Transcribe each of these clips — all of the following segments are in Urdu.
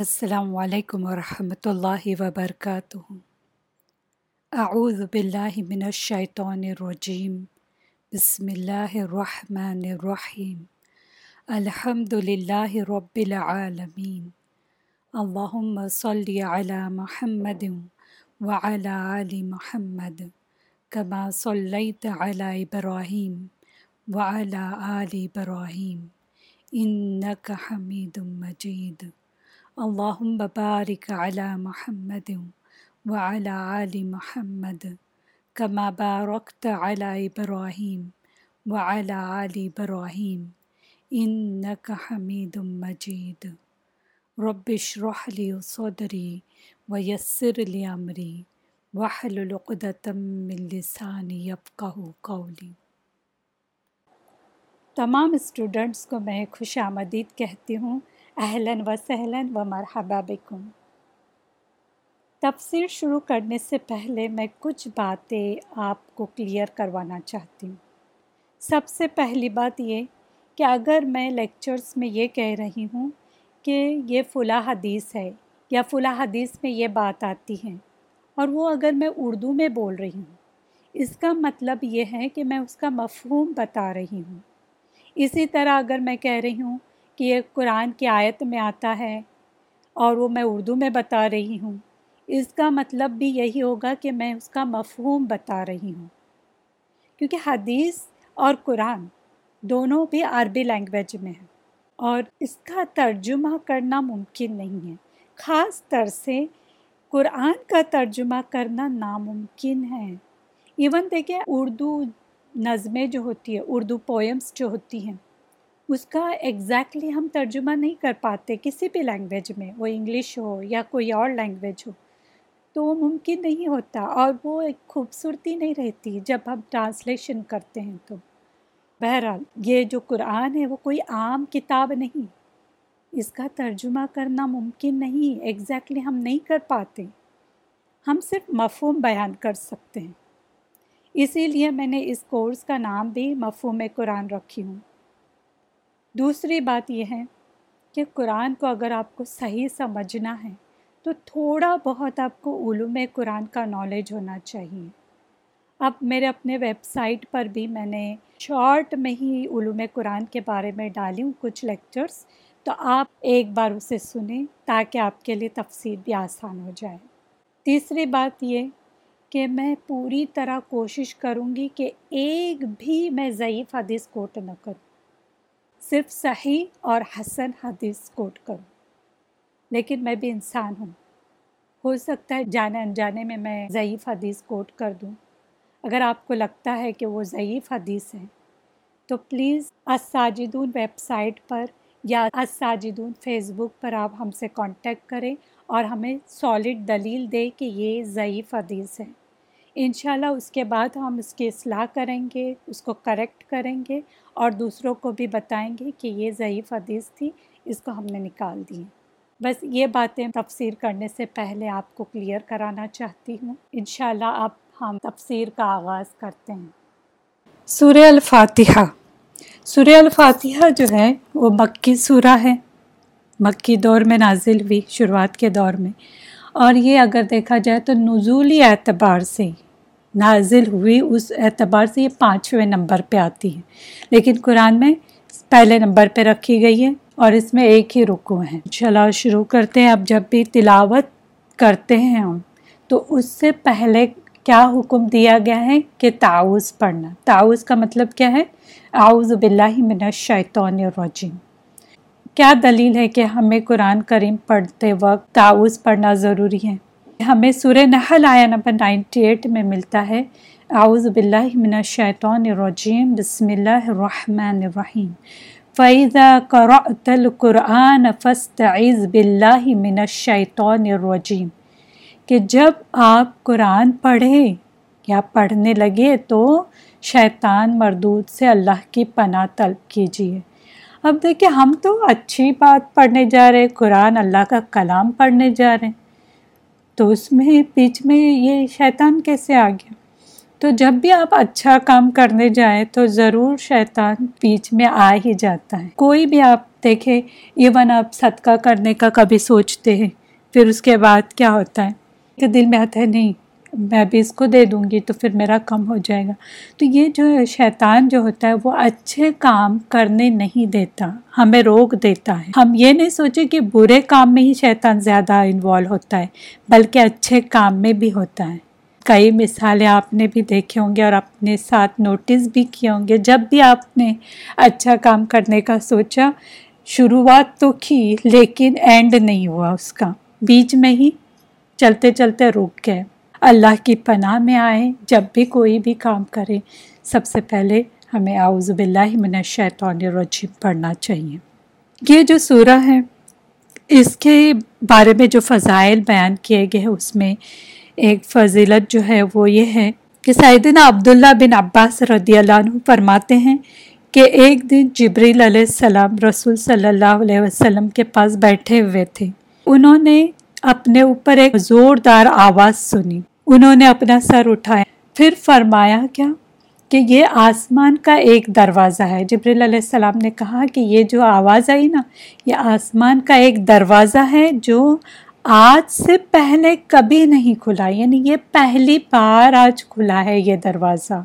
السلام علیکم ورحمۃ اللہ وبرکاتہ۔ اعوذ باللہ من الشیطان الرجیم۔ بسم اللہ الرحمن الرحیم۔ الحمد للہ رب العالمین۔ اللہم صلی علی محمد وعلی آل محمد کما صلیت علی ابراہیم وعلی آل ابراہیم۔ انک حمید مجید۔ اللہم بارک علی محمد وعلی آل محمد کما بارکت علی ابراہیم وعلی آل ابراہیم انک حمید مجید رب اشرح لی صدری ویسر لی امری واحلل عقدۃ من لسانی یفقهوا قولی تمام اسٹوڈنٹس کو میں خوش آمدید کہتی ہوں اہلاً و سہلاً و مرحبا بکم تفسیر شروع کرنے سے پہلے میں کچھ باتیں آپ کو کلیئر کروانا چاہتی ہوں۔ سب سے پہلی بات یہ کہ اگر میں لیکچرز میں یہ کہہ رہی ہوں کہ یہ فلاں حدیث ہے یا فلاں حدیث میں یہ بات آتی ہے اور وہ اگر میں اردو میں بول رہی ہوں، اس کا مطلب یہ ہے کہ میں اس کا مفہوم بتا رہی ہوں۔ اسی طرح اگر میں کہہ رہی ہوں کہ یہ قرآن کی آیت میں آتا ہے اور وہ میں اردو میں بتا رہی ہوں۔ اس کا مطلب بھی یہی ہوگا کہ میں اس کا مفہوم بتا رہی ہوں۔ کیونکہ حدیث اور قرآن دونوں بھی عربی لینگویج میں ہیں اور اس کا ترجمہ کرنا ممکن نہیں ہے۔ خاص طر سے قرآن کا ترجمہ کرنا ناممکن ہے۔ ایون دیکھیں اردو نظمیں جو ہوتی ہے اردو پوئمس جو ہوتی ہیں اس کا ایگزیکٹلی ہم ترجمہ نہیں کر پاتے کسی بھی لینگویج میں، وہ انگلش ہو یا کوئی اور لینگویج ہو، تو وہ ممکن نہیں ہوتا اور وہ ایک خوبصورتی نہیں رہتی جب ہم ٹرانسلیشن کرتے ہیں تو۔ بہرحال، یہ جو قرآن ہے وہ کوئی عام کتاب نہیں۔ اس کا ترجمہ کرنا ممکن نہیں ایگزیکٹلی ہم نہیں کر پاتے۔ ہم صرف مفہوم بیان کر سکتے ہیں۔ اسی لیے میں نے اس کورس کا نام بھی مفہوم قرآن رکھی ہوں۔ دوسری بات یہ ہے کہ قرآن کو اگر آپ کو صحیح سمجھنا ہے، تو تھوڑا بہت آپ کو علوم قرآن کا نالج ہونا چاہیے۔ اب میرے اپنے ویب سائٹ پر بھی میں نے شارٹ میں ہی علوم قرآن کے بارے میں ڈالی ہوں کچھ لیکچرس تو آپ ایک بار اسے سنیں تاکہ آپ کے لیے تفصیل بھی آسان ہو جائے۔ تیسری بات یہ کہ میں پوری طرح کوشش کروں گی کہ ایک بھی میں ضعیف حدیث کوٹ نہ کروں۔ صرف صحیح اور حسن حدیث کوٹ کروں۔ لیکن میں بھی انسان ہوں۔ ہو سکتا ہے جانے انجانے میں میں ضعیف حدیث کوٹ کر دوں۔ اگر آپ کو لگتا ہے کہ وہ ضعیف حدیث ہے، تو پلیز اساجدون ویب سائٹ پر یا اساجدون فیس بک پر آپ ہم سے کانٹیکٹ کریں اور ہمیں سالڈ دلیل دے کہ یہ ضعیف حدیث ہے۔ انشاءاللہ اس کے بعد ہم اس کی اصلاح کریں گے، اس کو کریکٹ کریں گے اور دوسروں کو بھی بتائیں گے کہ یہ ضعیف حدیث تھی، اس کو ہم نے نکال دی بس یہ باتیں تفسیر کرنے سے پہلے آپ کو کلیئر کرانا چاہتی ہوں۔ انشاءاللہ اب ہم تفسیر کا آغاز کرتے ہیں۔ سورہ الفاتحہ۔ سورہ الفاتحہ جو ہے، وہ مکی سورہ ہے۔ مکی دور میں نازل ہوئی، شروعات کے دور میں۔ اور یہ اگر دیکھا جائے تو نزولی اعتبار سے نازل ہوئی اس اعتبار سے یہ پانچویں نمبر پہ آتی ہے۔ لیکن قرآن میں پہلے نمبر پہ رکھی گئی ہے اور اس میں ایک ہی رکو ہے۔ چلا شروع کرتے ہیں۔ اب جب بھی تلاوت کرتے ہیں ہم، تو اس سے پہلے کیا حکم دیا گیا ہے کہ تعاوض پڑھنا۔ تعاوض کا مطلب کیا ہے؟ اعوذ باللہ من الشیطان الرجیم۔ کیا دلیل ہے کہ ہمیں قرآن کریم پڑھتے وقت تعاوض پڑھنا ضروری ہے؟ ہمیں سورہ نحل آیا نمبر نائنٹی ایٹ میں ملتا ہے۔ اعوذ باللہ من الشیطان الرجیم۔ بسم اللہ الرحمن الرحیم۔ فَإِذَا قَرَأْتَ الْقُرْآنَ فَاسْتَعِذْ بِاللَّهِ مِنَ الشَّيْطَانِ الرَّجِيمِ۔ کہ جب آپ قرآن پڑھیں یا پڑھنے لگے تو شیطان مردود سے اللہ کی پناہ طلب کیجیے۔ اب دیکھیں ہم تو اچھی بات پڑھنے جا رہے قرآن اللہ کا کلام پڑھنے جا رہے ہیں۔ تو اس میں بیچ میں یہ شیطان کیسے آ گیا؟ تو جب بھی آپ اچھا کام کرنے جائیں تو ضرور شیطان بیچ میں آ ہی جاتا ہے۔ کوئی بھی آپ دیکھیں ایون آپ صدقہ کرنے کا کبھی سوچتے ہیں، پھر اس کے بعد کیا ہوتا ہے؟ کہ دل میں آتا ہے، نہیں میں بھی اس کو دے دوں گی تو پھر میرا کم ہو جائے گا۔ تو یہ جو شیطان جو ہوتا ہے وہ اچھے کام کرنے نہیں دیتا، ہمیں روک دیتا ہے۔ ہم یہ نہیں سوچے کہ برے کام میں ہی شیطان زیادہ انوالو ہوتا ہے، بلکہ اچھے کام میں بھی ہوتا ہے۔ کئی مثالیں آپ نے بھی دیکھے ہوں گے اور اپنے ساتھ نوٹس بھی کیے ہوں گے۔ جب بھی آپ نے اچھا کام کرنے کا سوچا، شروعات تو کی لیکن اینڈ نہیں ہوا اس کا۔ بیچ میں ہی چلتے چلتے رک گئے۔ اللہ کی پناہ میں آئے جب بھی کوئی بھی کام کرے، سب سے پہلے ہمیں اعوذ باللہ من الشیطان الرجیم پڑھنا چاہیے۔ یہ جو سورہ ہے، اس کے بارے میں جو فضائل بیان کیے گئے ہیں، اس میں ایک فضیلت جو ہے وہ یہ ہے کہ سیدنا عبداللہ بن عباس رضی اللہ عنہ فرماتے ہیں کہ ایک دن جبریل علیہ السلام رسول صلی اللہ علیہ وسلم کے پاس بیٹھے ہوئے تھے۔ انہوں نے اپنے اوپر ایک زوردار آواز سنی۔ انہوں نے اپنا سر اٹھایا۔ پھر فرمایا، کیا؟ کہ یہ آسمان کا ایک دروازہ ہے؟ جبریل علیہ السلام نے کہا کہ یہ جو آواز آئی نا، یہ آسمان کا ایک دروازہ ہے جو آج سے پہلے کبھی نہیں کھلا یعنی یہ پہلی بار آج کھلا ہے یہ دروازہ۔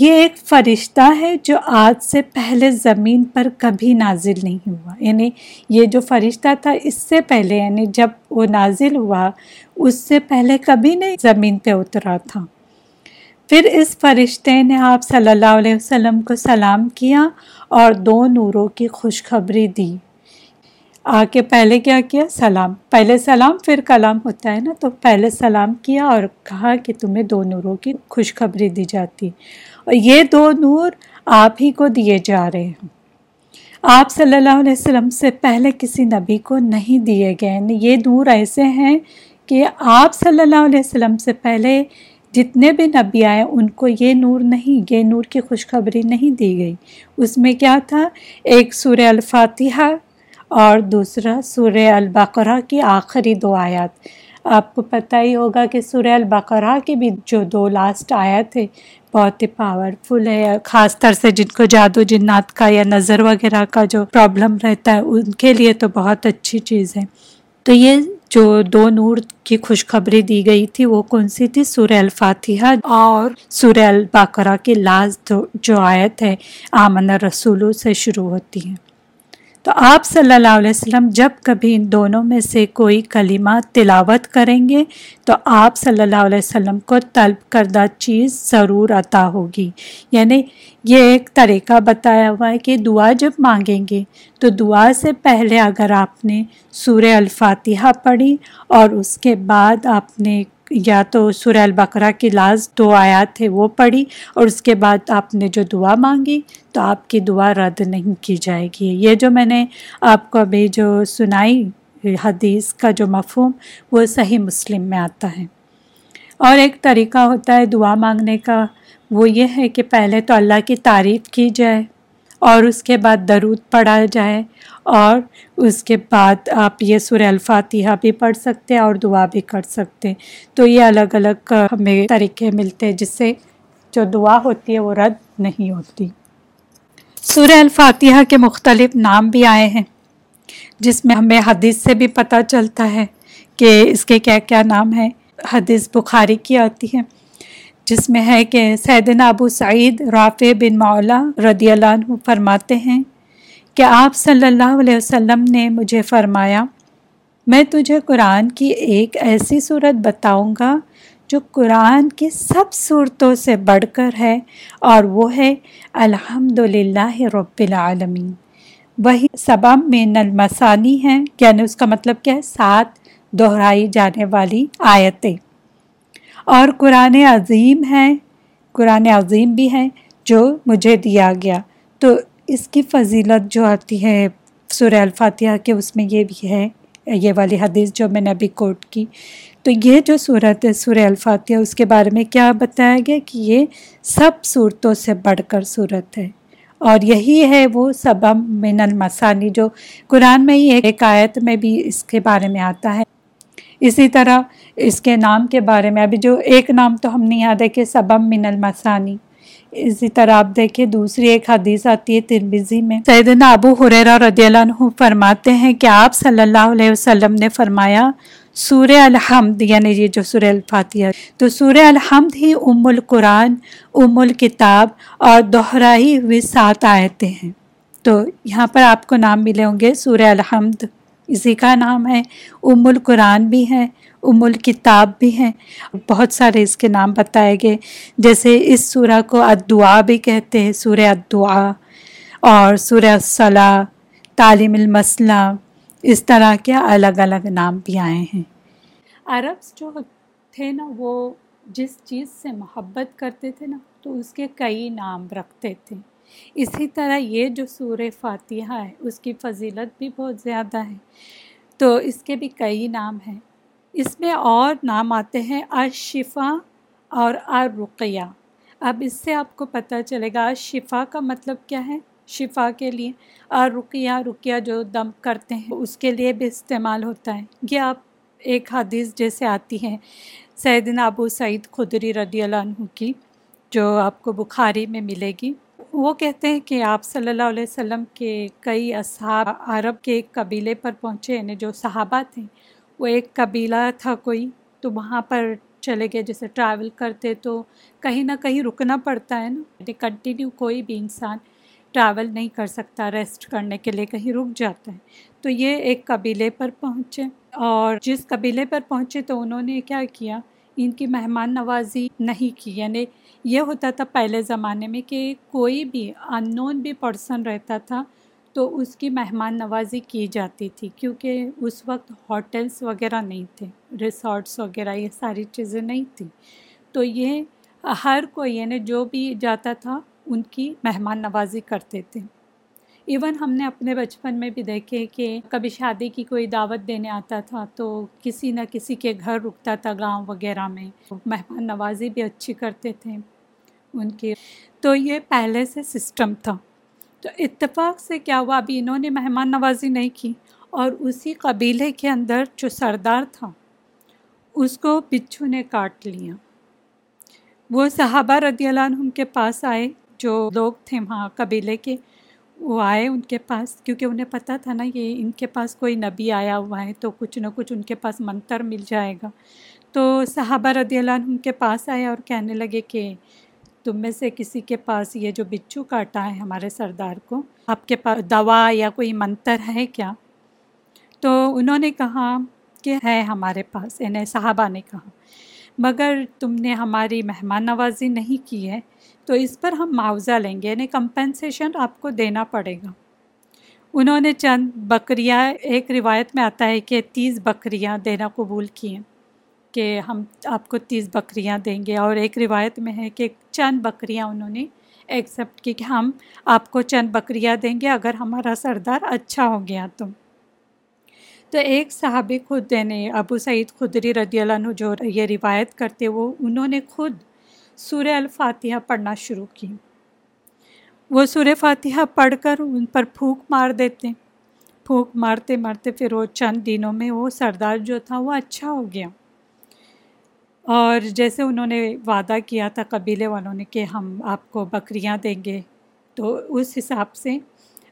یہ ایک فرشتہ ہے جو آج سے پہلے زمین پر کبھی نازل نہیں ہوا۔ یعنی یہ جو فرشتہ تھا، اس سے پہلے یعنی جب وہ نازل ہوا، اس سے پہلے کبھی نہیں زمین پہ اترا تھا۔ پھر اس فرشتے نے آپ صلی اللہ علیہ وسلم کو سلام کیا اور دو نوروں کی خوشخبری دی۔ آ کے پہلے کیا کیا؟ سلام۔ پہلے سلام، پھر کلام ہوتا ہے نا، تو پہلے سلام کیا اور کہا کہ تمہیں دو نوروں کی خوشخبری دی جاتی۔ اور یہ دو نور آپ ہی کو دیے جا رہے ہیں۔ آپ صلی اللہ علیہ وسلم سے پہلے کسی نبی کو نہیں دیے گئے۔ یعنی یہ نور ایسے ہیں کہ آپ صلی اللہ علیہ وسلم سے پہلے جتنے بھی نبی آئے، ان کو یہ نور نہیں، یہ نور کی خوشخبری نہیں دی گئی۔ اس میں کیا تھا؟ ایک سورہ الفاتحہ اور دوسرا سورہ البقرہ کی آخری دو آیات۔ آپ کو پتہ ہی ہوگا کہ سورہ البقرہ کی بھی جو دو لاسٹ آیت ہے بہت ہی پاورفل ہے خاص طر سے جن کو جادو جنات کا یا نظر وغیرہ کا جو پرابلم رہتا ہے، ان کے لیے تو بہت اچھی چیز ہے۔ تو یہ جو دو نور کی خوشخبری دی گئی تھی، وہ کون سی تھی؟ سورہ الفاتحہ اور سورہ البقرہ کی لاسٹ جو آیت ہے، آمن رسولوں سے شروع ہوتی ہے۔ تو آپ صلی اللہ علیہ وسلم جب کبھی ان دونوں میں سے کوئی کلمات تلاوت کریں گے تو آپ صلی اللہ علیہ وسلم کو طلب کردہ چیز ضرور عطا ہوگی۔ یعنی یہ ایک طریقہ بتایا ہوا ہے کہ دعا جب مانگیں گے تو دعا سے پہلے اگر آپ نے سورہ الفاتحہ پڑھی اور اس کے بعد آپ نے یا تو سورہ البقرہ کی لاز دو آیات تھے وہ پڑھی اور اس کے بعد آپ نے جو دعا مانگی تو آپ کی دعا رد نہیں کی جائے گی۔ یہ جو میں نے آپ کو ابھی جو سنائی حدیث کا جو مفہوم وہ صحیح مسلم میں آتا ہے۔ اور ایک طریقہ ہوتا ہے دعا مانگنے کا وہ یہ ہے کہ پہلے تو اللہ کی تعریف کی جائے۔ اور اس کے بعد درود پڑھا جائے اور اس کے بعد آپ یہ سورہ الفاتحہ بھی پڑھ سکتے اور دعا بھی کر سکتے تو یہ الگ الگ ہمیں طریقے ملتے جس سے جو دعا ہوتی ہے وہ رد نہیں ہوتی۔ سورہ الفاتحہ کے مختلف نام بھی آئے ہیں، جس میں ہمیں حدیث سے بھی پتہ چلتا ہے کہ اس کے کیا کیا نام ہیں۔ حدیث بخاری کی آتی ہے۔ جس میں ہے کہ سیدنا ابو سعید رافع بن مولا رضی اللہ عنہ فرماتے ہیں کہ آپ صلی اللہ علیہ وسلم نے مجھے فرمایا، میں تجھے قرآن کی ایک ایسی صورت بتاؤں گا جو قرآن کی سب صورتوں سے بڑھ کر ہے اور وہ ہے الحمد للہ رب العالمین۔ وہی سبم میں نلمسانی ہیں یعنی اس کا مطلب کیا ہے؟ سات دہرائی جانے والی آیتیں۔ اور قرآن عظیم ہے قرآن عظیم بھی ہیں جو مجھے دیا گیا۔ تو اس کی فضیلت جو آتی ہے سورہ الفاتحہ کے، اس میں یہ بھی ہے، یہ والی حدیث جو میں نے ابھی کوٹ کی۔ تو یہ جو صورت ہے سورہ الفاتحہ، اس کے بارے میں کیا بتایا گیا کہ یہ سب صورتوں سے بڑھ کر صورت ہے۔ اور یہی ہے وہ سبم من المسانی جو قرآن میں ہی ایک آیت میں بھی اس کے بارے میں آتا ہے۔ اسی طرح اس کے نام کے بارے میں، ابھی جو ایک نام تو ہم نہیں یاد ہے کہ سبم من المسانی اسی طرح آپ دیکھیں، دوسری ایک حدیث آتی ہے ترمیزی میں۔ سیدنا ابو حریرہ رضی اللہ عنہ فرماتے ہیں کہ آپ صلی اللہ علیہ وسلم نے فرمایا، سورہ الحمد یعنی یہ جو سورہ الفاتحہ۔ تو سورہ الحمد ہی ام القرآن، ام الکتاب اور دہرائی ہوئی سات آیتیں ہیں۔ تو یہاں پر آپ کو نام ملے ہوں گے، سورہ الحمد۔ اسی کا نام ہے۔ ام القرآن بھی ہے، ام الکتاب بھی ہیں بہت سارے اس کے نام بتائے گئے۔ جیسے اس سورہ کو ادعا بھی کہتے ہیں، سورہ ادعا اور سورہ الصلاح، تعلیم المسلہ اس طرح کے الگ الگ نام بھی آئے ہیں۔ عرب جو تھے نا، وہ جس چیز سے محبت کرتے تھے نا، تو اس کے کئی نام رکھتے تھے۔ اسی طرح یہ جو سور فاتحہ ہے، اس کی فضیلت بھی بہت زیادہ ہے۔ تو اس کے بھی کئی نام ہیں۔ اس میں اور نام آتے ہیں اشفا اور ارقیہ اب اس سے آپ کو پتہ چلے گا شفا کا مطلب کیا ہے؟ شفا کے لیے اور رقیہ رقیہ جو دم کرتے ہیں، اس کے لیے بھی استعمال ہوتا ہے۔ یہ آپ ایک حدیث جیسے آتی ہے، سیدنا ابو سعید خدری رضی اللہ عنہ کی، جو آپ کو بخاری میں ملے گی۔ وہ کہتے ہیں کہ آپ صلی اللہ علیہ وسلم کے کئی اصحاب عرب کے ایک قبیلے پر پہنچے یعنی جو صحابہ تھے، وہ ایک قبیلہ تھا کوئی، تو وہاں پر چلے گئے۔ جیسے ٹریول کرتے تو کہیں نہ کہیں رکنا پڑتا ہے نا کنٹینیو کوئی بھی انسان ٹریول نہیں کر سکتا ریسٹ کرنے کے لیے کہیں رک جاتا ہے۔ تو یہ ایک قبیلے پر پہنچے اور جس قبیلے پر پہنچے تو انہوں نے کیا کیا؟ ان کی مہمان نوازی نہیں کی۔ یعنی یہ ہوتا تھا پہلے زمانے میں کہ کوئی بھی ان نون بھی پرسن رہتا تھا تو اس کی مہمان نوازی کی جاتی تھی کیونکہ اس وقت ہوٹلس وغیرہ نہیں تھے ریسورٹس وغیرہ یہ ساری چیزیں نہیں تھیں۔ تو یہ ہر کوئی یعنی جو بھی جاتا تھا ان کی مہمان نوازی کرتے تھے۔ ایون ہم نے اپنے بچپن میں بھی دیکھے کہ کبھی شادی کی کوئی دعوت دینے آتا تھا تو کسی نہ کسی کے گھر رکتا تھا گاؤں وغیرہ میں۔ مہمان نوازی بھی اچھی کرتے تھے ان کی تو یہ پہلے سے سسٹم تھا۔ تو اتفاق سے کیا ہوا؟ ابھی انہوں نے مہمان نوازی نہیں کی اور اسی قبیلے کے اندر جو سردار تھا، اس کو بچھو نے کاٹ لیا۔ وہ صحابہ رضی اللہ عنہ کے پاس آئے جو لوگ تھے وہاں قبیلے کے۔ وہ آئے ان کے پاس، کیونکہ انہیں پتہ تھا نا یہ ان کے پاس کوئی نبی آیا ہوا ہے تو کچھ نہ کچھ ان کے پاس منتر مل جائے گا۔ تو صحابہ رضی اللہ عنہ ان کے پاس آئے اور کہنے لگے کہ تم میں سے کسی کے پاس یہ جو بچو کاٹا ہے ہمارے سردار کو، آپ کے پاس دوا یا کوئی منتر ہے کیا؟ تو انہوں نے کہا کہ ہے ہمارے پاس یعنی صحابہ نے کہا۔ مگر تم نے ہماری مہمان نوازی نہیں کی ہے، تو اس پر ہم معاوضہ لیں گے یعنی کمپنسیشن آپ کو دینا پڑے گا۔ انہوں نے چند بکریاں، ایک روایت میں آتا ہے کہ تیس بکریاں دینا قبول کیے کہ ہم آپ کو تیس بکریاں دیں گے۔ اور ایک روایت میں ہے کہ چند بکریاں انہوں نے ایکسیپٹ کی کہ ہم آپ کو چند بکریاں دیں گے، اگر ہمارا سردار اچھا ہو گیا تو۔ تو ایک صحابی خود یعنی ابو سعید خدری رضی اللہ عنہ جو یہ روایت کرتے، وہ انہوں نے خود سورہ الفاتحہ پڑھنا شروع کی۔ وہ سورہ فاتحہ پڑھ کر ان پر پھونک مار دیتے۔ پھونک مارتے مارتے پھر وہ چند دنوں میں وہ سردار جو تھا، وہ اچھا ہو گیا۔ اور جیسے انہوں نے وعدہ کیا تھا قبیلے والوں نے کہ ہم آپ کو بکریاں دیں گے، تو اس حساب سے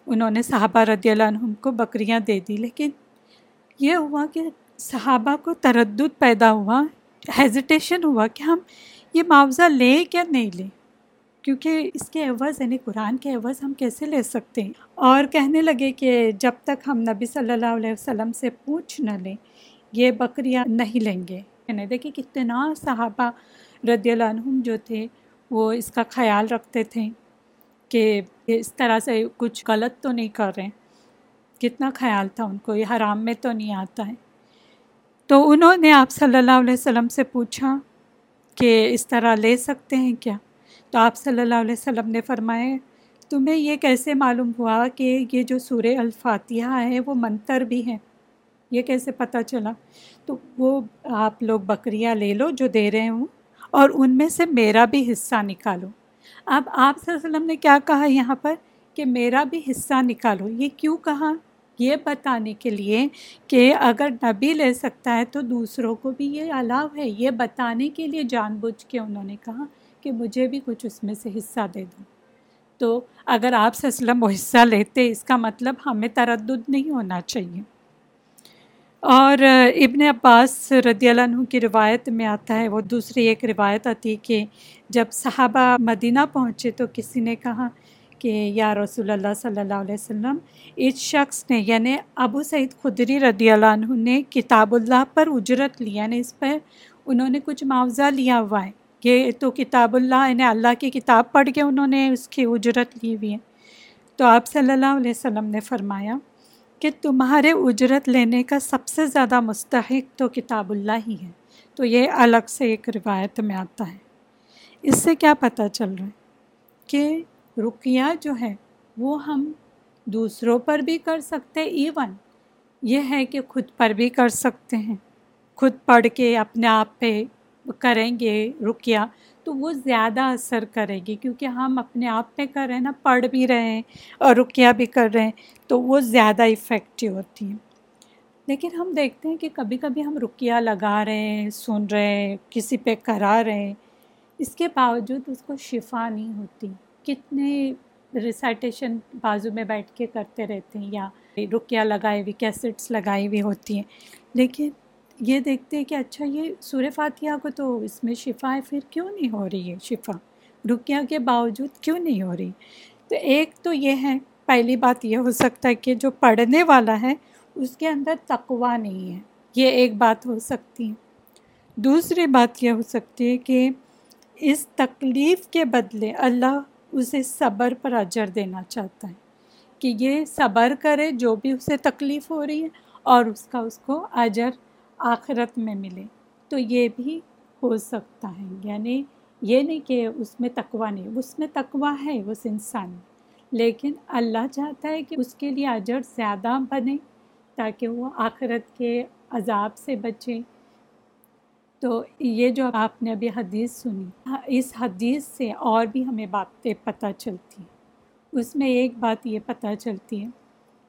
انہوں نے صحابہ رضی اللہ عنہ کو بکریاں دے دی۔ لیکن یہ ہوا کہ صحابہ کو تردد پیدا ہوا ہیزیٹیشن ہوا کہ ہم یہ معاوضہ لیں کیا نہیں لیں۔ کیونکہ اس کے عوض یعنی قرآن کے عوض ہم کیسے لے سکتے ہیں؟ اور کہنے لگے کہ جب تک ہم نبی صلی اللہ علیہ وسلم سے پوچھ نہ لیں، یہ بکریاں نہیں لیں گے۔ یعنی دیکھیں کتنا صحابہ رضی اللہ عنہم جو تھے، وہ اس کا خیال رکھتے تھے کہ اس طرح سے کچھ غلط تو نہیں کر رہے کتنا خیال تھا ان کو، یہ حرام میں تو نہیں آتا ہے۔ تو انہوں نے آپ صلی اللہ علیہ وسلم سے پوچھا کہ اس طرح لے سکتے ہیں کیا؟ تو آپ صلی اللہ علیہ وسلم نے فرمائے، تمہیں یہ کیسے معلوم ہوا کہ یہ جو سورہ الفاتحہ ہے وہ منتر بھی ہے یہ کیسے پتہ چلا؟ تو وہ آپ لوگ بکریاں لے لو جو دے رہے ہوں اور ان میں سے میرا بھی حصہ نکالو۔ اب آپ صلی اللہ علیہ وسلم نے کیا کہا یہاں پر؟ کہ میرا بھی حصہ نکالو۔ یہ کیوں کہا؟ یہ بتانے کے لیے کہ اگر نبی لے سکتا ہے تو دوسروں کو بھی یہ الاؤ ہے۔ یہ بتانے کے لیے جان بوجھ کے انہوں نے کہا کہ مجھے بھی کچھ اس میں سے حصہ دے دو۔ تو اگر آپ سے اسلم وہ حصہ لیتے، اس کا مطلب ہمیں تردد نہیں ہونا چاہیے۔ اور ابن عباس رضی اللہ عنہ کی روایت میں آتا ہے، وہ دوسری ایک روایت آتی کہ جب صحابہ مدینہ پہنچے تو کسی نے کہا کہ یا رسول اللہ صلی اللہ علیہ وسلم اس شخص نے یعنی ابو سعید خدری رضی اللہ عنہ نے کتاب اللہ پر اجرت لی یعنی اس پر انہوں نے کچھ معاوضہ لیا ہوا ہے یہ تو کتاب اللہ یعنی اللہ کی کتاب پڑھ کے انہوں نے اس کی اجرت لی ہوئی ہے تو آپ صلی اللہ علیہ وسلم نے فرمایا کہ تمہارے اجرت لینے کا سب سے زیادہ مستحق تو کتاب اللہ ہی ہے تو یہ الگ سے ایک روایت میں آتا ہے اس سے کیا پتہ چل رہا ہے کہ رقیہ جو ہے وہ ہم دوسروں پر بھی کر سکتے ایون یہ ہے کہ خود پر بھی کر سکتے ہیں۔ خود پڑھ کے اپنے آپ پہ کریں گے رقیہ، تو وہ زیادہ اثر کرے گی۔ کیونکہ ہم اپنے آپ پہ کر رہے ہیں نا، پڑھ بھی رہے ہیں اور رقیہ بھی کر رہے ہیں، تو وہ زیادہ افیکٹو ہوتی ہیں۔ لیکن ہم دیکھتے ہیں کہ کبھی کبھی ہم رقیہ لگا رہے ہیں، سن رہے ہیں، کسی پہ کرا رہے ہیں۔ اس کے باوجود اس کو شفا نہیں ہوتی۔ کتنے ریسائٹیشن بازو میں بیٹھ کے کرتے رہتے ہیں یا رکیہ لگائے ہوئی کیسٹس لگائی ہوئی ہوتی ہیں۔ لیکن یہ دیکھتے ہیں کہ اچھا یہ سورہ فاتحہ کو تو اس میں شفا ہے، پھر کیوں نہیں ہو رہی ہے شفا؟ رکیہ کے باوجود کیوں نہیں ہو رہی؟ تو ایک تو یہ ہے، پہلی بات یہ ہو سکتا ہے کہ جو پڑھنے والا ہے، اس کے اندر تقوا نہیں ہے۔ یہ ایک بات ہو سکتی ہے۔ دوسری بات یہ ہو سکتی ہے کہ اس تکلیف کے بدلے اللہ اسے صبر پر اجر دینا چاہتا ہے کہ یہ صبر کرے جو بھی اسے تکلیف ہو رہی ہے اور اس کا اس کو اجر آخرت میں ملے تو یہ بھی ہو سکتا ہے۔ یعنی یہ نہیں کہ اس میں تقوا نہیں، اس میں تقوا ہے، اس انسان لیکن اللہ چاہتا ہے کہ اس کے لیے اجر زیادہ بنے تاکہ وہ آخرت کے عذاب سے بچے۔ تو یہ جو آپ نے ابھی حدیث سنی، اس حدیث سے اور بھی ہمیں باتیں پتہ چلتی ہیں۔ اس میں ایک بات یہ پتہ چلتی ہے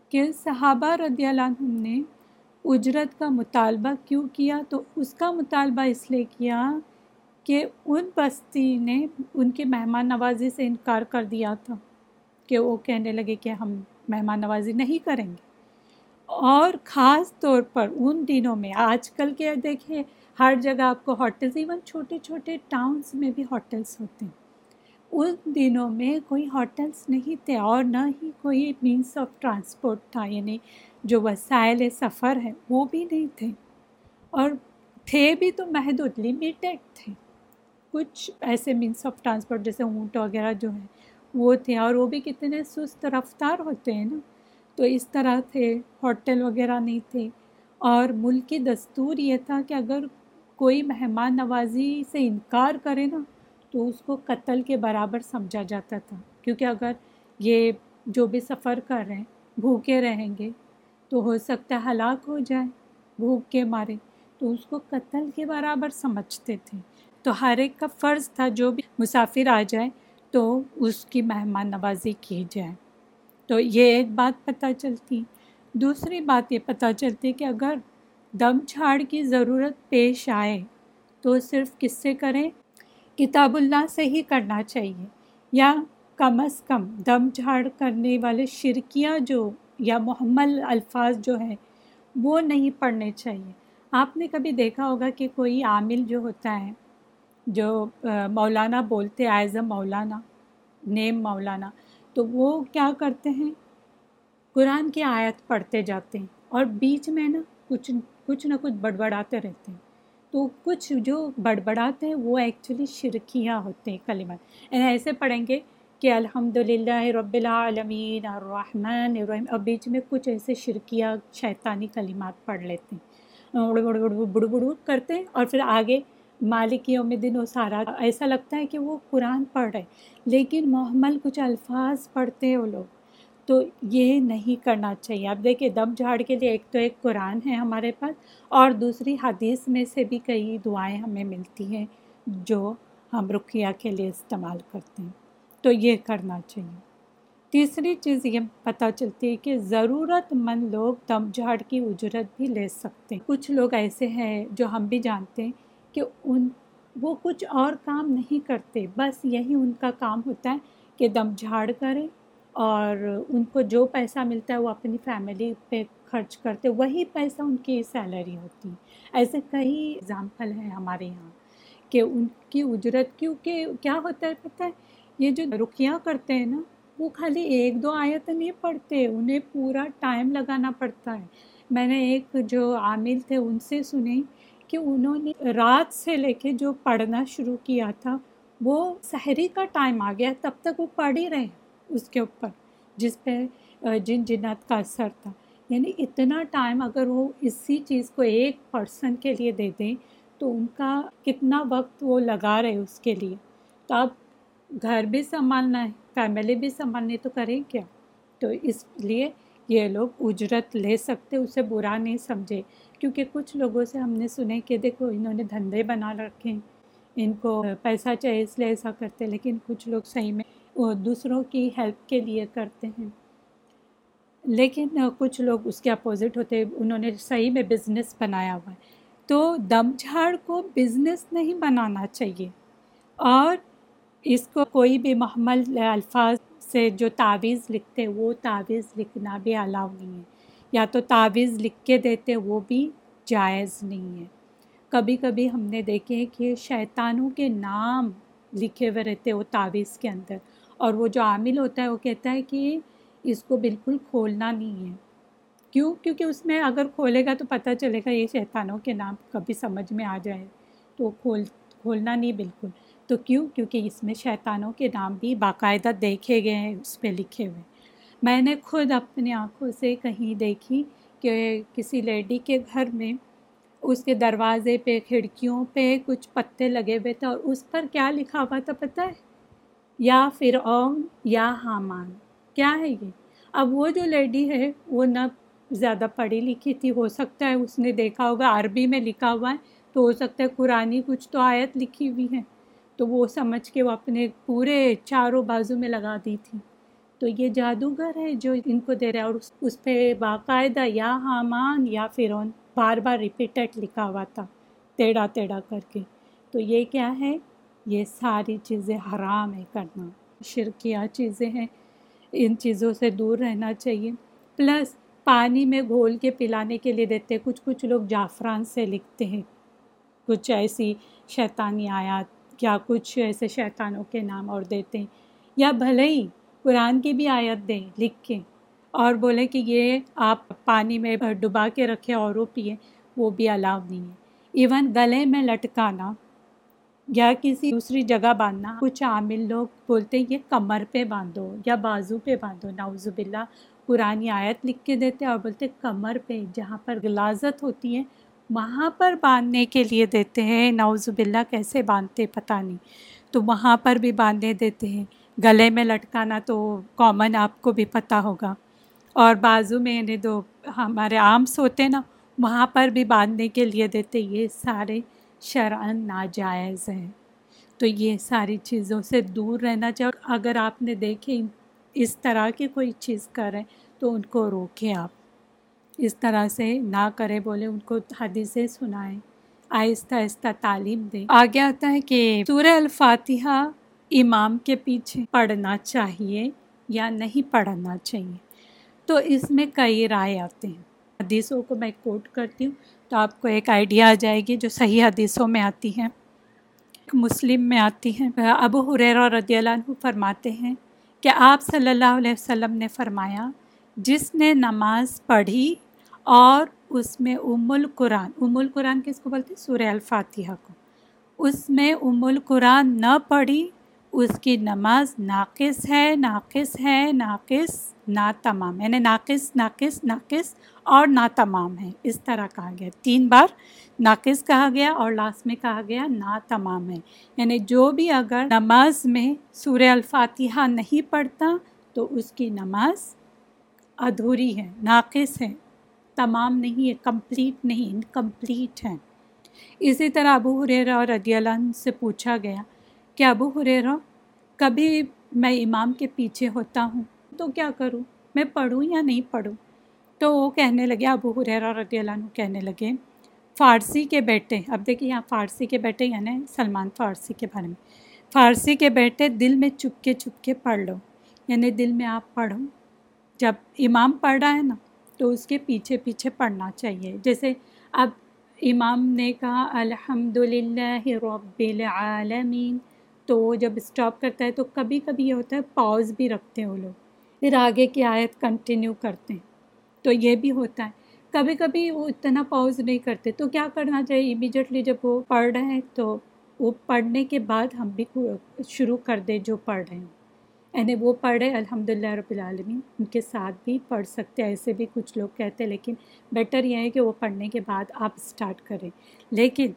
کہ صحابہ رضی اللہ عنہ نے اجرت کا مطالبہ کیوں کیا؟ تو اس کا مطالبہ اس لیے کیا کہ ان بستی نے ان کے مہمان نوازی سے انکار کر دیا تھا کہ وہ کہنے لگے کہ ہم مہمان نوازی نہیں کریں گے۔ اور خاص طور پر ان دنوں میں، آج کل کے دیکھیں ہر جگہ آپ کو ہوٹلس ایون چھوٹے چھوٹے ٹاؤنس میں بھی ہوٹلس ہوتے ہیں۔ ان دنوں میں کوئی ہوٹلس نہیں تھے اور نہ ہی کوئی مینس آف ٹرانسپورٹ تھا یعنی جو وسائل سفر ہے وہ بھی نہیں تھے۔ اور تھے بھی تو محدود لمیٹیڈ تھے۔ کچھ ایسے مینس آف ٹرانسپورٹ جیسے اونٹ وغیرہ جو ہیں وہ تھے اور وہ بھی کتنے سست رفتار ہوتے ہیں نا۔ تو اس طرح تھے ہوٹل وغیرہ نہیں تھے۔ اور ملک کی دستور یہ تھا کہ اگر کوئی مہمان نوازی سے انکار کرے نا، تو اس کو قتل کے برابر سمجھا جاتا تھا۔ کیونکہ اگر یہ جو بھی سفر کر رہے ہیں، بھوکے رہیں گے، تو ہو سکتا ہے ہلاک ہو جائے بھوک کے مارے تو اس کو قتل کے برابر سمجھتے تھے۔ تو ہر ایک کا فرض تھا، جو بھی مسافر آ جائے، تو اس کی مہمان نوازی کی جائے۔ تو یہ ایک بات پتہ چلتی۔ دوسری بات یہ پتہ چلتی کہ اگر دم جھاڑ کی ضرورت پیش آئے تو صرف کس سے کریں؟ کتاب اللہ سے ہی کرنا چاہیے یا کم از کم دم جھاڑ کرنے والے شرکیاں جو یا محمل الفاظ جو ہیں وہ نہیں پڑھنے چاہیے۔ آپ نے کبھی دیکھا ہوگا کہ کوئی عامل جو ہوتا ہے، جو مولانا بولتے ایز اے مولانا، نیم مولانا، تو وہ کیا کرتے ہیں؟ قرآن کی آیت پڑھتے جاتے ہیں اور بیچ میں نا کچھ کچھ نہ کچھ بڑبڑاتے رہتے ہیں۔ تو کچھ جو بڑبڑاتے ہیں وہ ایکچولی شرکیاں ہوتے ہیں کلمات۔ ایسے پڑھیں گے کہ الحمد للہ رب العالمین الرحمن الرحیم۔ اور بیچ میں کچھ ایسے شرکیہ شیطانی کلمات پڑھ لیتے ہیں۔ بڑ بڑ کرتے ہیں اور پھر آگے مالک یوم دن وہ سارا ایسا لگتا ہے کہ وہ قرآن پڑھ رہے لیکن محمل کچھ الفاظ پڑھتے ہیں وہ لوگ۔ تو یہ نہیں کرنا چاہیے۔ اب دیکھیں، دم جھاڑ کے لیے ایک تو ایک قرآن ہے ہمارے پاس اور دوسری حدیث میں سے بھی کئی دعائیں ہمیں ملتی ہیں جو ہم رقیہ کے لیے استعمال کرتے ہیں۔ تو یہ کرنا چاہیے۔ تیسری چیز یہ پتہ چلتی ہے کہ ضرورت مند لوگ دم جھاڑ کی اجرت بھی لے سکتے ہیں۔ کچھ لوگ ایسے ہیں جو ہم بھی جانتے ہیں کہ ان، وہ کچھ اور کام نہیں کرتے، بس یہی ان کا کام ہوتا ہے کہ دم جھاڑ کریں۔ اور ان کو جو پیسہ ملتا ہے وہ اپنی فیملی پہ خرچ کرتے، وہی پیسہ ان کی سیلری ہوتی۔ ایسے کئی اگزامپل ہیں ہمارے یہاں کہ ان کی اجرت، کیونکہ کیا ہوتا ہے پتہ ہے؟ یہ جو رکیاں کرتے ہیں نا، وہ خالی ایک دو آیت نہیں پڑھتے، انہیں پورا ٹائم لگانا پڑتا ہے۔ میں نے ایک جو عامل تھے ان سے سنی کہ انہوں نے رات سے لے کے جو پڑھنا شروع کیا تھا، وہ سحری کا ٹائم آ گیا، تب تک وہ پڑھ ہی رہے۔ اس کے اوپر، جس پہ جن جنات کا اثر تھا۔ یعنی اتنا ٹائم اگر وہ اسی چیز کو ایک پرسن کے لیے دے دیں، تو ان کا کتنا وقت وہ لگا رہے اس کے لیے۔ تو اب گھر بھی سنبھالنا ہے فیملی بھی سنبھالنی، تو کریں کیا؟ تو اس لیے یہ لوگ اجرت لے سکتے، اسے برا نہیں سمجھے۔ کیونکہ کچھ لوگوں سے ہم نے سنے کہ دیکھو، انہوں نے دھندے بنا رکھے ہیں۔ ان کو پیسہ چاہیے اس لیے ایسا کرتے، لیکن کچھ لوگ صحیح میں دوسروں کی ہیلپ کے لیے کرتے ہیں۔ لیکن کچھ لوگ اس کے اپوزٹ ہوتے، انہوں نے صحیح میں بزنس بنایا ہوا ہے۔ تو دم جھاڑ کو بزنس نہیں بنانا چاہیے۔ اور اس کو کوئی بھی محمل الفاظ سے جو تعویذ لکھتے، وہ تعویذ لکھنا بھی الاؤ نہیں ہے۔ یا تو تعویذ لکھ کے دیتے، وہ بھی جائز نہیں ہے۔ کبھی کبھی ہم نے دیکھے کہ شیطانوں کے نام لکھے ہوئے رہتے وہ تعویذ کے اندر۔ اور وہ جو عامل ہوتا ہے وہ کہتا ہے کہ اس کو بالکل کھولنا نہیں ہے۔ کیوں؟ کیونکہ اس میں اگر کھولے گا تو پتہ چلے گا یہ شیطانوں کے نام کبھی سمجھ میں آ جائے۔ تو کھول، کھولنا نہیں بالکل۔ تو کیوں؟ کیونکہ اس میں شیطانوں کے نام بھی باقاعدہ دیکھے گئے ہیں اس پہ لکھے ہوئے۔ میں نے خود اپنی آنکھوں سے کہیں دیکھی کہ کسی لیڈی کے گھر میں اس کے دروازے پہ، کھڑکیوں پہ کچھ پتے لگے ہوئے تھے اور اس پر کیا لکھا ہوا تھا پتہ ہے؟ یا فرعون یا حامان۔ کیا ہے یہ؟ اب وہ جو لیڈی ہے، وہ نہ زیادہ پڑھی لکھی تھی، ہو سکتا ہے اس نے دیکھا ہوگا، عربی میں لکھا ہوا ہے، تو ہو سکتا ہے قرآن کچھ تو آیت لکھی ہوئی ہے۔ تو وہ سمجھ کے وہ اپنے پورے چاروں بازو میں لگا دی تھی۔ تو یہ جادوگر ہے جو ان کو دے رہا ہے اور اس پہ باقاعدہ یا حامان یا فرعون بار بار ریپیٹڈ لکھا ہوا تھا ٹیڑھا ٹیڑھا کر کے۔ تو یہ کیا ہے؟ یہ ساری چیزیں حرام ہے کرنا۔ شرکیہ چیزیں ہیں، ان چیزوں سے دور رہنا چاہیے۔ پلس پانی میں گھول کے پلانے کے لیے دیتے کچھ کچھ لوگ جعفران سے لکھتے ہیں۔ کچھ ایسی شیطانی آیات یا کچھ ایسے شیطانوں کے نام اور دیتے ہیں۔ یا بھلے ہی قرآن کی بھی آیت دیں، لکھ کے۔ اور بولیں کہ یہ آپ پانی میں ڈبا کے رکھیں اور وہ پیئیں وہ بھی الاؤ نہیں ہے۔ ایون گلے میں لٹکانا یا کسی دوسری جگہ باندھنا، کچھ عامل لوگ بولتے ہیں یہ کمر پہ باندھو یا بازو پہ باندھو، نعوذ باللہ پرانی آیت لکھ کے دیتے اور بولتے کمر پہ جہاں پر غلازت ہوتی ہے، وہاں پر باندھنے کے لیے دیتے ہیں، نعوذ باللہ کیسے باندھتے پتہ نہیں۔ تو وہاں پر بھی باندھنے دیتے ہیں۔ گلے میں لٹکانا تو کامن آپ کو بھی پتہ ہوگا۔ اور بازو میں انہیں دو ہمارے آمس ہوتے ہیں نا، وہاں پر بھی باندھنے کے لیے دیتے یہ سارے شرعن ناجائز ہیں تو یہ ساری چیزوں سے دور رہنا چاہیے۔ اگر آپ نے دیکھے اس طرح کی کوئی چیز کریں تو ان کو روکیں آپ۔ اس طرح سے نہ کریں بولے، ان کو حدیثیں سنائیں۔ آہستہ آہستہ تعلیم دیں۔ آگے آتا ہے کہ سورہ الفاتحہ امام کے پیچھے پڑھنا چاہیے یا نہیں پڑھنا چاہیے۔ تو اس میں کئی رائے آتے ہیں۔ حدیثوں کو میں کوٹ کرتی ہوں۔ تو آپ کو ایک آئیڈیا آ جائے گی جو صحیح حدیثوں میں آتی ہیں، مسلم میں آتی ہیں۔ ابو حریر رضی اللہ عنہ فرماتے ہیں کہ آپ صلی اللہ علیہ وسلم نے فرمایا، جس نے نماز پڑھی اور اس میں ام القرآن ام القرآن کس کو بولتے سورہ الفاتحہ کو، اس میں ام القرآن نہ پڑھی اس کی نماز ناقص ہے ناقص ہے، ناقص نا تمام یعنی ناقص ناقص ناقص اور نا تمام ہے۔ اس طرح کہا گیا۔ تین بار ناقص کہا گیا اور لاسٹ میں کہا گیا نا تمام ہے۔ یعنی جو بھی اگر نماز میں سورہ الفاتحہ نہیں پڑھتا تو اس کی نماز ادھوری ہے، ناقص ہے۔ تمام نہیں ہے کمپلیٹ نہیں انکمپلیٹ ہے۔ اسی طرح ابو حریر اور رضی اللہ عنہ سے پوچھا گیا کہ ابو حریرہ کبھی میں امام کے پیچھے ہوتا ہوں تو کیا کروں؟ میں پڑھوں یا نہیں پڑھوں؟ تو وہ کہنے لگے، ابو حریرہ رضی اللہ عنہ کہنے لگے، فارسی کے بیٹے، اب دیکھیے یہاں فارسی کے بیٹے یعنی سلمان فارسی کے بارے میں۔ فارسی کے بیٹے دل میں چپ کے چپ کے پڑھ لو یعنی دل میں آپ پڑھو۔ جب امام پڑھ رہا ہے نا، تو اس کے پیچھے پیچھے پڑھنا چاہیے۔ جیسے اب امام نے کہا الحمد للہ رب العالمین تو جب اسٹاپ کرتا ہے تو کبھی کبھی یہ ہوتا ہے پاؤز بھی رکھتے ہیں وہ لوگ۔ پھر آگے کی آیت کنٹینیو کرتے ہیں۔ تو یہ بھی ہوتا ہے۔ کبھی کبھی وہ اتنا پاؤز نہیں کرتے۔ تو کیا کرنا چاہیے؟ امیجیٹلی جب وہ پڑھ رہے ہیں تو وہ پڑھنے کے بعد ہم بھی شروع کر دیں جو پڑھ رہے ہیں۔ یعنی وہ پڑھے الحمد للہ رب العالمین، ان کے ساتھ بھی پڑھ سکتے ایسے بھی کچھ لوگ کہتے ہیں، لیکن بیٹر یہ ہے کہ وہ پڑھنے کے بعد آپ اسٹارٹ کریں۔ لیکن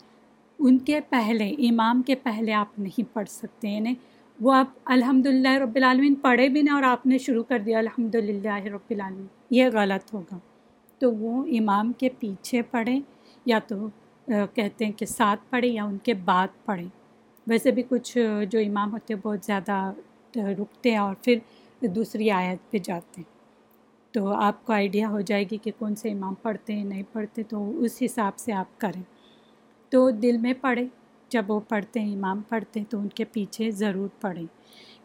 ان کے پہلے، امام کے پہلے آپ نہیں پڑھ سکتے یعنی وہ آپ الحمد للہ رب العالمین پڑھے بھی نہیں اور آپ نے شروع کر دیا الحمد للہ رب العالمین، یہ غلط ہوگا۔ تو وہ امام کے پیچھے پڑھیں یا تو کہتے ہیں کہ ساتھ پڑھیں یا ان کے بعد پڑھیں ویسے بھی کچھ جو امام ہوتے ہیں، بہت زیادہ رکتے ہیں اور پھر دوسری آیت پہ جاتے ہیں۔ تو آپ کو آئیڈیا ہو جائے گی کہ کون سے امام پڑھتے ہیں، نہیں پڑھتے، تو اس حساب سے آپ کریں۔ تو دل میں پڑھے جب وہ پڑھتے ہیں امام پڑھتے ہیں تو ان کے پیچھے ضرور پڑھیں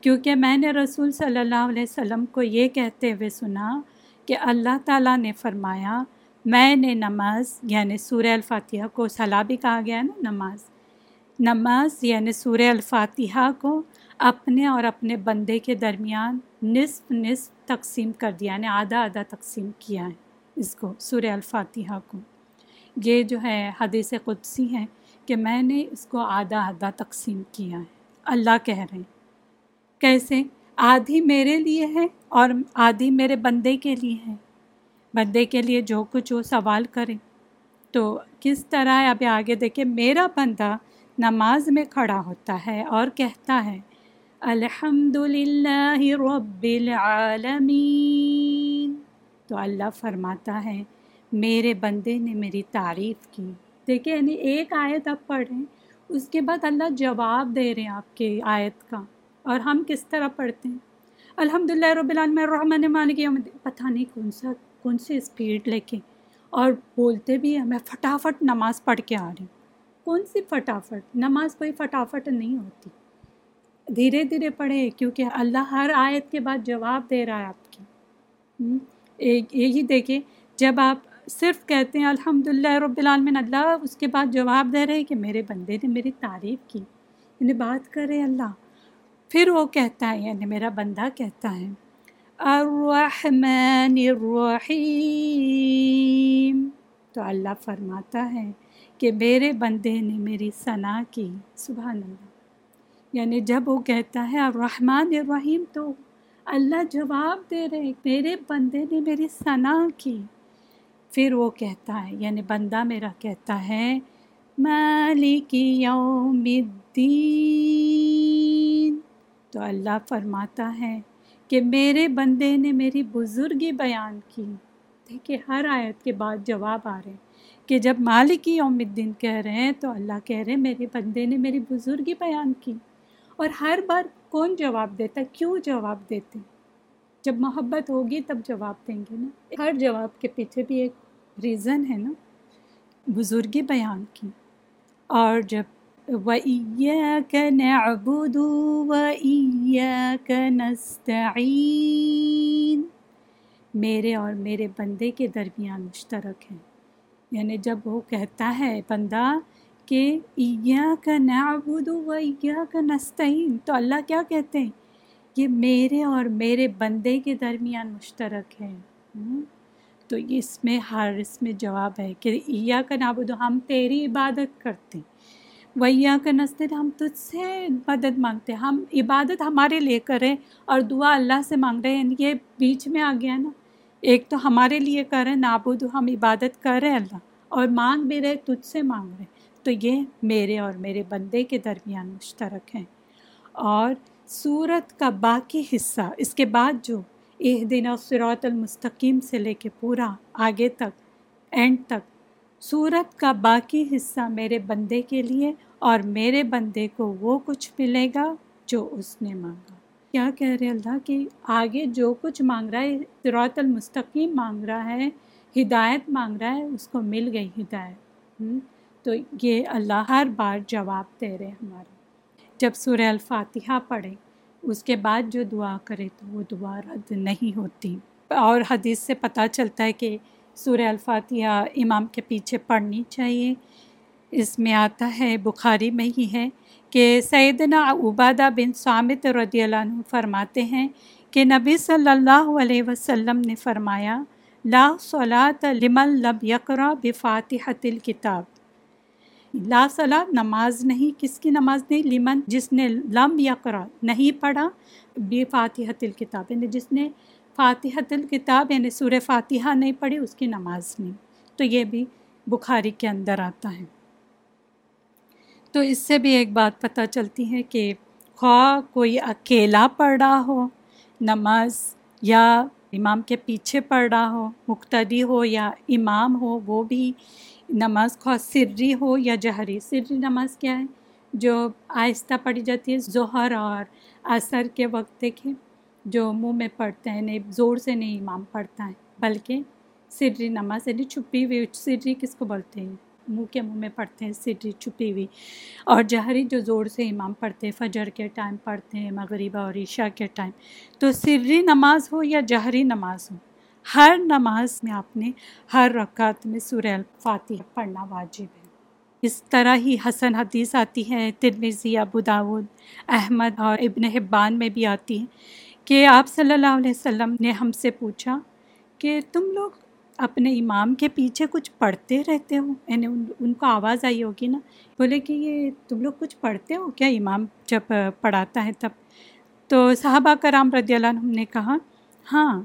کیونکہ میں نے رسول صلی اللہ علیہ وسلم کو یہ کہتے ہوئے سنا کہ اللہ تعالیٰ نے فرمایا، میں نے نماز یعنی سورہ الفاتحہ کو، صلاح بھی کہا گیا ہے نا، نماز۔ نماز یعنی سورہ الفاتحہ کو اپنے اور اپنے بندے کے درمیان نصف نصف تقسیم کر دیا یعنی آدھا آدھا تقسیم کیا ہے اس کو، سورہ الفاتحہ کو۔ یہ جو ہے حدیث قدسی ہیں کہ میں نے اس کو آدھا آدھا تقسیم کیا ہے۔ اللہ کہہ رہے ہیں۔ کیسے؟ آدھی میرے لیے ہے اور آدھی میرے بندے کے لیے ہے۔ بندے کے لیے جو کچھ وہ سوال کرے۔ تو کس طرح ہے؟ ابھی آگے دیکھیں۔ میرا بندہ نماز میں کھڑا ہوتا ہے اور کہتا ہے الحمد للہ رب العالمین تو اللہ فرماتا ہے میرے بندے نے میری تعریف کی۔ دیکھیں یعنی ایک آیت آپ پڑھیں، اس کے بعد اللہ جواب دے رہے ہیں آپ کے آیت کا۔ اور ہم کس طرح پڑھتے ہیں؟ الحمد للہ رب العالمین الرحمن مالک پتہ نہیں کون سا، کون سی اسپیڈ لے کے اور بولتے بھی ہیں، میں فٹافٹ نماز پڑھ کے آ رہی ہوں۔ کون سی فٹافٹ؟ نماز کوئی فٹافٹ نہیں ہوتی۔ دھیرے دھیرے پڑھے کیونکہ اللہ ہر آیت کے بعد جواب دے رہا ہے آپ کی۔ یہی دیکھیں، جب آپ صرف کہتے ہیں الحمد للہ رب العالمین، اللہ اس کے بعد جواب دے رہے کہ میرے بندے نے میری تعریف کی۔ یعنی بات کرے اللہ۔ پھر وہ کہتا ہے یعنی میرا بندہ کہتا ہے، الرحمن الرحیم تو اللہ فرماتا ہے کہ میرے بندے نے میری ثنا کی۔ سبحان اللہ۔ یعنی جب وہ کہتا ہے الرحمن الرحیم، تو اللہ جواب دے رہے میرے بندے نے میری ثنا کی۔ پھر وہ کہتا ہے یعنی بندہ میرا کہتا ہے، مالک یوم الدین۔ تو اللہ فرماتا ہے کہ میرے بندے نے میری بزرگی بیان کی۔ دیکھیے، ہر آیت کے بعد جواب آ رہے ہیں کہ جب مالک یوم الدین کہہ رہے ہیں تو اللہ کہہ رہے ہیں، میرے بندے نے میری بزرگی بیان کی۔ اور ہر بار کون جواب دیتا ہے؟ کیوں جواب دیتے جب محبت ہوگی تب جواب دیں گے نا۔ ہر جواب کے پیچھے بھی ایک ریزن ہے نا۔ بزرگی بیان کی۔ اور جب وَإِيَّاكَ نَعْبُدُ وَإِيَّاكَ نَسْتَعِينَ۔ میرے اور میرے بندے کے درمیان مشترک ہیں یعنی جب وہ کہتا ہے بندہ کہ ایاک نعبد و ایاک نستعین تو اللہ کیا کہتے ہیں؟ یہ میرے اور میرے بندے کے درمیان مشترک ہے۔ تو اس میں ہر اس میں جواب ہے کہ ایا کا نابود ہم تیری عبادت کرتے ویا کا نستے ہم تجھ سے مدد مانگتے ہم عبادت ہمارے لے کریں اور دعا اللہ سے مانگ رہے ہیں۔ یہ بیچ میں آ گیا نا۔ ایک تو ہمارے لیے کر رہے نابود ہم عبادت کر رہے اللہ اور مانگ بھی رہے، تجھ سے مانگ رہے۔ تو یہ میرے اور میرے بندے کے درمیان مشترک ہیں۔ اور صورت کا باقی حصہ۔ اس کے بعد جو ایک دن سرات المستقیم سے لے کے پورا آگے تک اینڈ تک صورت کا باقی حصہ میرے بندے کے لیے اور میرے بندے کو وہ کچھ ملے گا جو اس نے مانگا۔ کیا کہہ رہے اللہ کہ آگے جو کچھ مانگ رہا ہے سرات المستقیم مانگ رہا ہے، ہدایت مانگ رہا ہے، اس کو مل گئی ہدایت۔ تو یہ اللہ ہر بار جواب دے رہے ہمارا جب سورہ الفاتحہ پڑھے، اس کے بعد جو دعا کرے تو وہ دعا رد نہیں ہوتی۔ اور حدیث سے پتہ چلتا ہے کہ سورہ الفاتحہ امام کے پیچھے پڑھنی چاہیے۔ اس میں آتا ہے، بخاری میں ہی ہے کہ سیدنا عبادہ بن سامت رضی اللہ عنہ فرماتے ہیں کہ نبی صلی اللہ علیہ وسلم نے فرمایا، لا صلاۃ لمن لب یقرا بفاتحت الکتاب لا صلاح نماز نہیں، کس کی نماز نہیں؟ لمن، جس نے لم یقرا نہیں پڑھا، بے فاتحت الکتاب یعنی جس نے فاتحت الکتاب یعنی سورہ فاتحہ نہیں پڑھی، اس کی نماز نہیں۔ تو یہ بھی بخاری کے اندر آتا ہے۔ تو اس سے بھی ایک بات پتہ چلتی ہے کہ خواہ کوئی اکیلا پڑھ رہا ہو، نماز یا امام کے پیچھے پڑھ رہا ہو، مقتدی ہو یا امام ہو، وہ بھی نماز خواہ سری ہو یا جہری سری نماز کیا ہے؟ جو آہستہ پڑھی جاتی ہے، ظہر اور عصر کے وقت دیکھیں، جو منہ میں پڑھتے ہیں، نہیں، زور سے نہیں امام پڑھتا ہے، بلکہ سری نماز یعنی چھپی ہوئی، سری کس کو بولتے ہیں؟ منہ کے منہ میں پڑھتے ہیں، سری چھپی ہوئی۔ اور جہری جو زور سے امام پڑھتے ہیں، فجر کے ٹائم پڑھتے ہیں مغربہ اور عشاء کے ٹائم۔ تو سری نماز ہو یا جہری نماز ہو؟ ہر نماز میں آپ نے ہر رکعت میں سورہ الفاتحہ پڑھنا واجب ہے۔ اس طرح ہی حسن حدیث آتی ہے ترمیزی ابو داود، احمد اور ابن حبان میں بھی آتی ہے کہ آپ صلی اللہ علیہ وسلم نے ہم سے پوچھا کہ تم لوگ اپنے امام کے پیچھے کچھ پڑھتے رہتے ہو؟ یعنی ان کو آواز آئی ہوگی نا، بولے کہ یہ تم لوگ کچھ پڑھتے ہو کیا امام جب پڑھاتا ہے تب؟ تو صحابہ کرام رضی اللہ عنہ نے کہا ہاں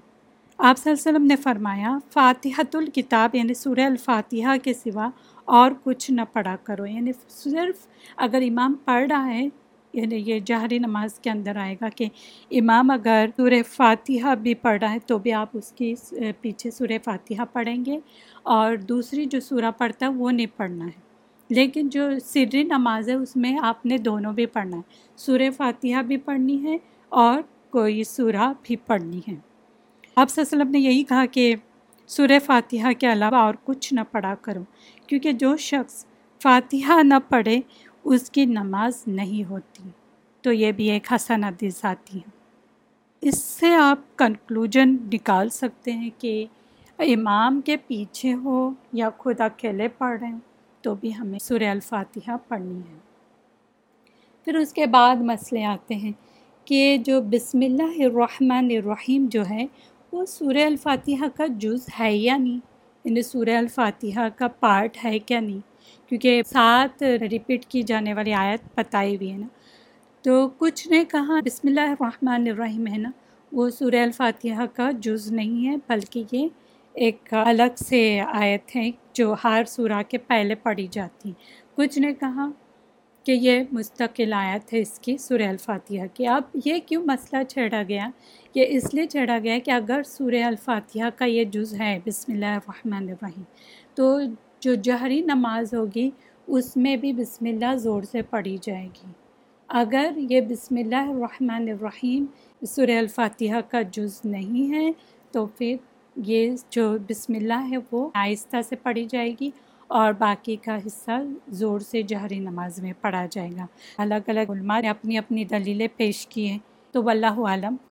آپ صلی اللہ علیہ وسلم نے فرمایا فاتحت الکتاب یعنی سورہ الفاتحہ کے سوا اور کچھ نہ پڑھا کرو۔ یعنی صرف اگر امام پڑھ رہا ہے یعنی یہ جہری نماز کے اندر آئے گا کہ امام اگر سورہ فاتحہ بھی پڑھ رہا ہے تو بھی آپ اس کی پیچھے سورہ فاتحہ پڑھیں گے اور دوسری جو سورہ پڑھتا ہے وہ نہیں پڑھنا ہے۔ لیکن جو سری نماز ہے، اس میں آپ نے دونوں بھی پڑھنا ہے۔ سورہ فاتحہ بھی پڑھنی ہے اور کوئی سورہ بھی پڑھنی ہے۔ آپ صلی اللہ علیہ وسلم نے یہی کہا کہ سورہ فاتحہ کے علاوہ اور کچھ نہ پڑھا کرو، کیونکہ جو شخص فاتحہ نہ پڑھے، اس کی نماز نہیں ہوتی۔ تو یہ بھی ایک حسن حدیث آتی ہے۔ اس سے آپ کنکلوجن نکال سکتے ہیں کہ امام کے پیچھے ہو یا خود اکیلے پڑھ رہے ہیں تو بھی ہمیں سورہ الفاتحہ پڑھنی ہے۔ پھر اس کے بعد مسئلے آتے ہیں کہ جو بسم اللہ الرحمن الرحیم جو ہے وہ سورہ الفاتحہ کا جز ہے یا نہیں؟ یعنی سورہ الفاتحہ کا پارٹ ہے کیا نہیں؟ کیونکہ ساتھ ریپیٹ کی جانے والی آیت بتائی ہوئی ہے نا۔ تو کچھ نے کہا، بسم اللہ الرحمن الرحیم ہے نا، وہ سورہ الفاتحہ کا جز نہیں ہے، بلکہ یہ ایک الگ سے آیت ہے جو ہر سورہ کے پہلے پڑھی جاتی کچھ نے کہا کہ یہ مستقل آیت ہے اس کی، سورہ الفاتحہ کی۔ اب یہ کیوں مسئلہ چھیڑا گیا؟ یہ اس لیے چھیڑا گیا کہ اگر سورہ الفاتحہ کا یہ جز ہے، بسم اللہ الرحمن الرحیم، تو جو جہری نماز ہوگی، اس میں بھی بسم اللہ زور سے پڑھی جائے گی۔ اگر یہ بسم اللہ الرحمن الرحیم سورہ الفاتحہ کا جز نہیں ہے، تو پھر یہ جو بسم اللہ ہے، وہ آہستہ سے پڑھی جائے گی اور باقی کا حصہ زور سے جہری نماز میں پڑھا جائے گا۔ الگ الگ علماء نے اپنی اپنی دلیلیں پیش کی ہیں، تو واللہ عالم۔